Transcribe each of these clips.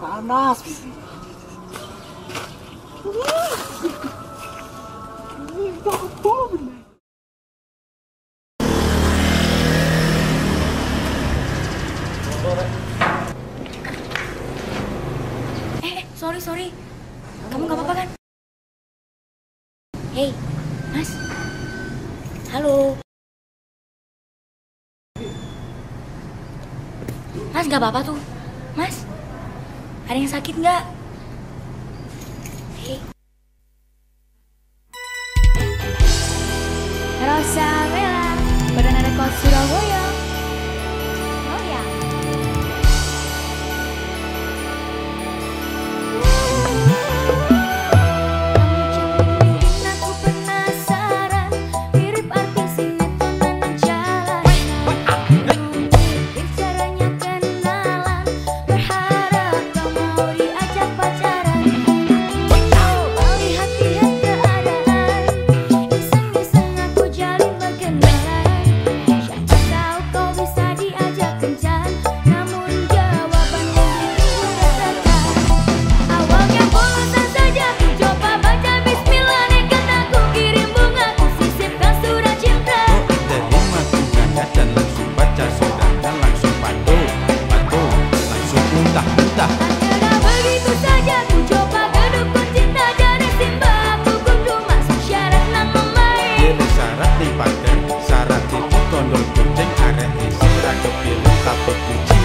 panas Eh, sorry, sorry. Kamu gak apa-apa kan? Hei, Mas. Halo. Mas, gak apa-apa tuh. Mas, ada yang sakit nggak?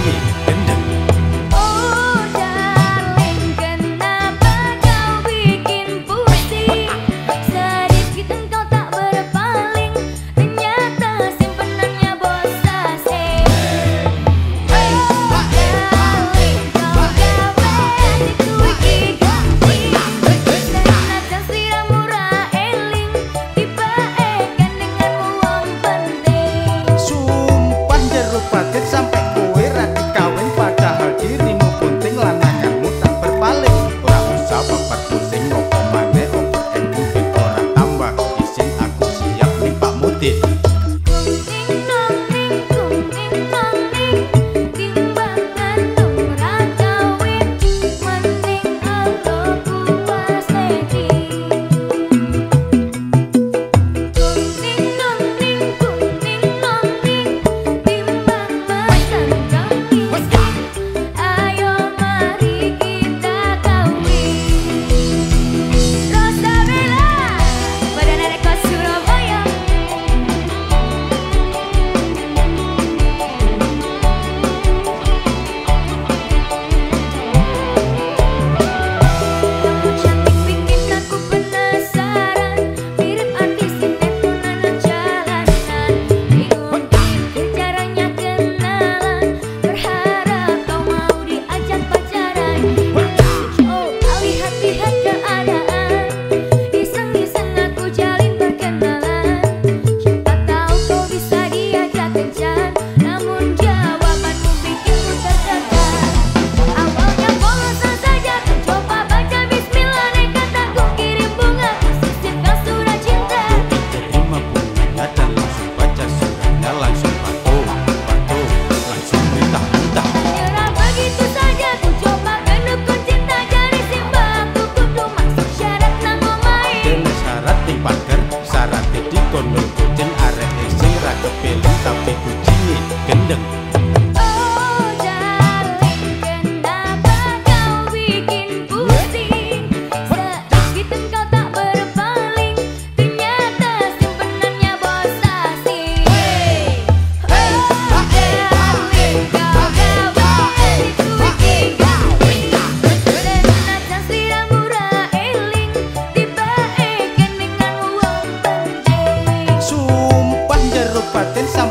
me. patel sam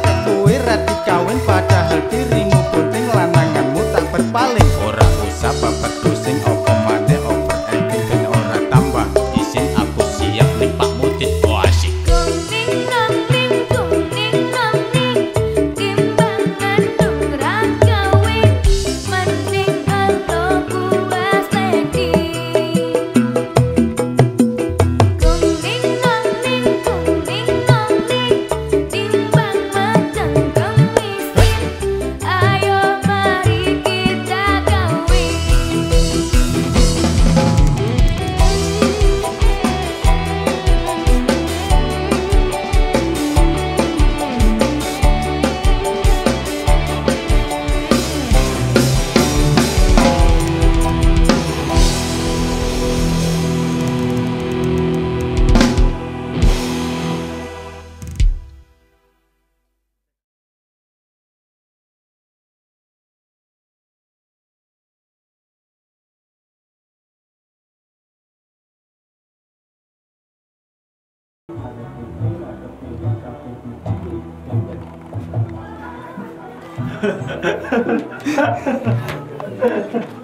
Ha ha ha ha ha!